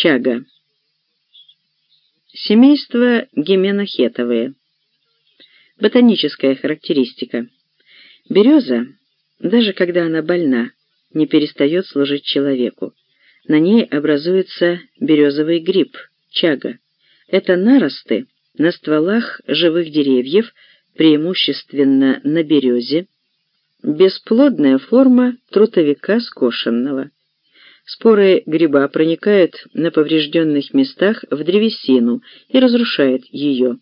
Чага. Семейство гименохетовые. Ботаническая характеристика. Береза, даже когда она больна, не перестает служить человеку. На ней образуется березовый гриб, чага. Это наросты на стволах живых деревьев, преимущественно на березе, бесплодная форма трутовика скошенного. Споры гриба проникают на поврежденных местах в древесину и разрушают ее.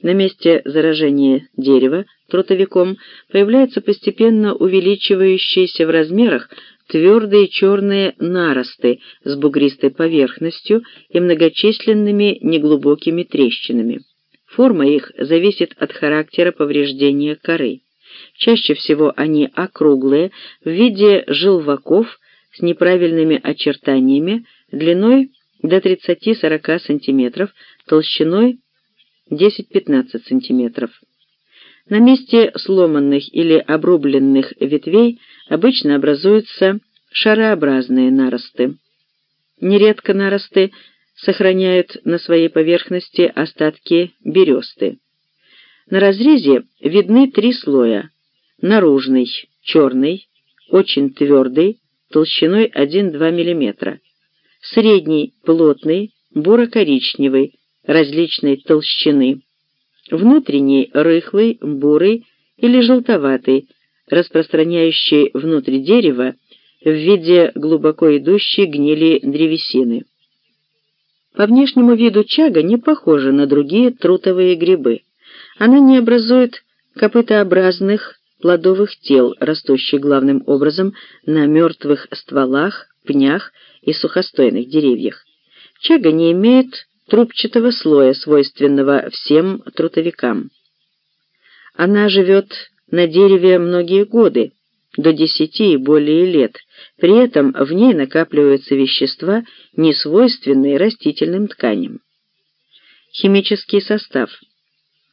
На месте заражения дерева трутовиком появляются постепенно увеличивающиеся в размерах твердые черные наросты с бугристой поверхностью и многочисленными неглубокими трещинами. Форма их зависит от характера повреждения коры. Чаще всего они округлые, в виде желваков с неправильными очертаниями, длиной до 30-40 см, толщиной 10-15 см. На месте сломанных или обрубленных ветвей обычно образуются шарообразные наросты. Нередко наросты сохраняют на своей поверхности остатки бересты. На разрезе видны три слоя. Наружный, черный, очень твердый, толщиной 1-2 мм. Средний, плотный, буро-коричневый, различной толщины. Внутренний, рыхлый, бурый или желтоватый, распространяющий внутрь дерева в виде глубоко идущей гнили древесины. По внешнему виду чага не похожа на другие трутовые грибы. Она не образует копытообразных плодовых тел, растущих главным образом на мертвых стволах, пнях и сухостойных деревьях. Чага не имеет трубчатого слоя, свойственного всем трутовикам. Она живет на дереве многие годы, до десяти и более лет, при этом в ней накапливаются вещества, несвойственные растительным тканям. Химический состав.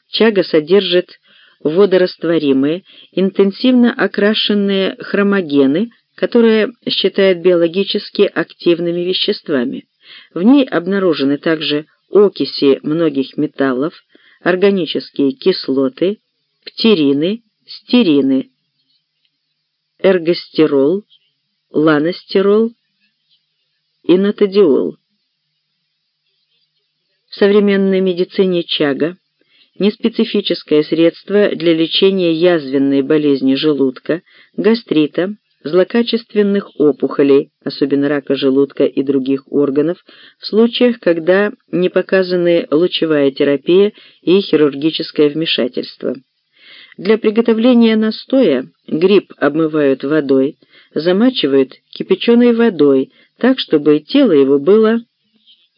Чага содержит водорастворимые, интенсивно окрашенные хромогены, которые считают биологически активными веществами. В ней обнаружены также окиси многих металлов, органические кислоты, птерины, стерины, эргостерол, ланостерол и нотадиол. В современной медицине чага неспецифическое средство для лечения язвенной болезни желудка, гастрита, злокачественных опухолей, особенно рака желудка и других органов, в случаях, когда не показаны лучевая терапия и хирургическое вмешательство. Для приготовления настоя гриб обмывают водой, замачивают кипяченой водой, так, чтобы тело его было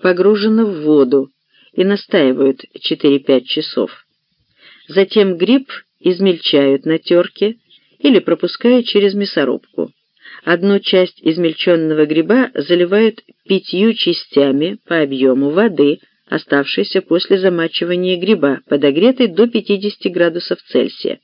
погружено в воду, и настаивают 4-5 часов. Затем гриб измельчают на терке или пропускают через мясорубку. Одну часть измельченного гриба заливают пятью частями по объему воды, оставшейся после замачивания гриба, подогретой до 50 градусов Цельсия.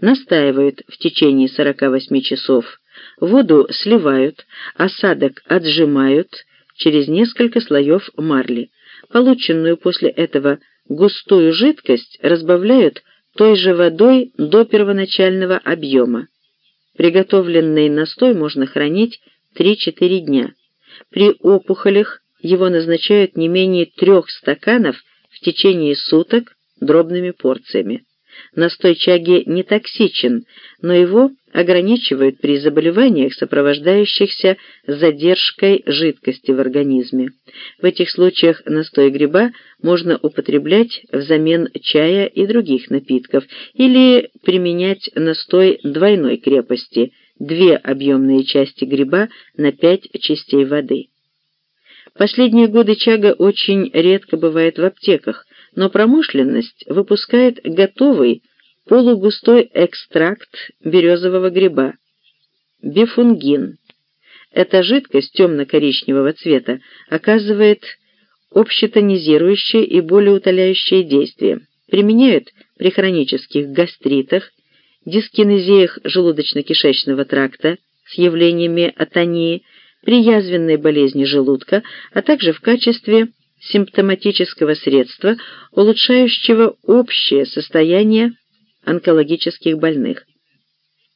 Настаивают в течение 48 часов. Воду сливают, осадок отжимают через несколько слоев марли. Полученную после этого густую жидкость разбавляют той же водой до первоначального объема. Приготовленный настой можно хранить 3-4 дня. При опухолях его назначают не менее трех стаканов в течение суток дробными порциями. Настой чаги не токсичен, но его ограничивают при заболеваниях, сопровождающихся задержкой жидкости в организме. В этих случаях настой гриба можно употреблять взамен чая и других напитков или применять настой двойной крепости – две объемные части гриба на пять частей воды. Последние годы чага очень редко бывает в аптеках, но промышленность выпускает готовый полугустой экстракт березового гриба – бифунгин. Эта жидкость темно-коричневого цвета оказывает общетонизирующее и болеутоляющее действие. Применяют при хронических гастритах, дискинезиях желудочно-кишечного тракта с явлениями атонии, при язвенной болезни желудка, а также в качестве симптоматического средства, улучшающего общее состояние онкологических больных.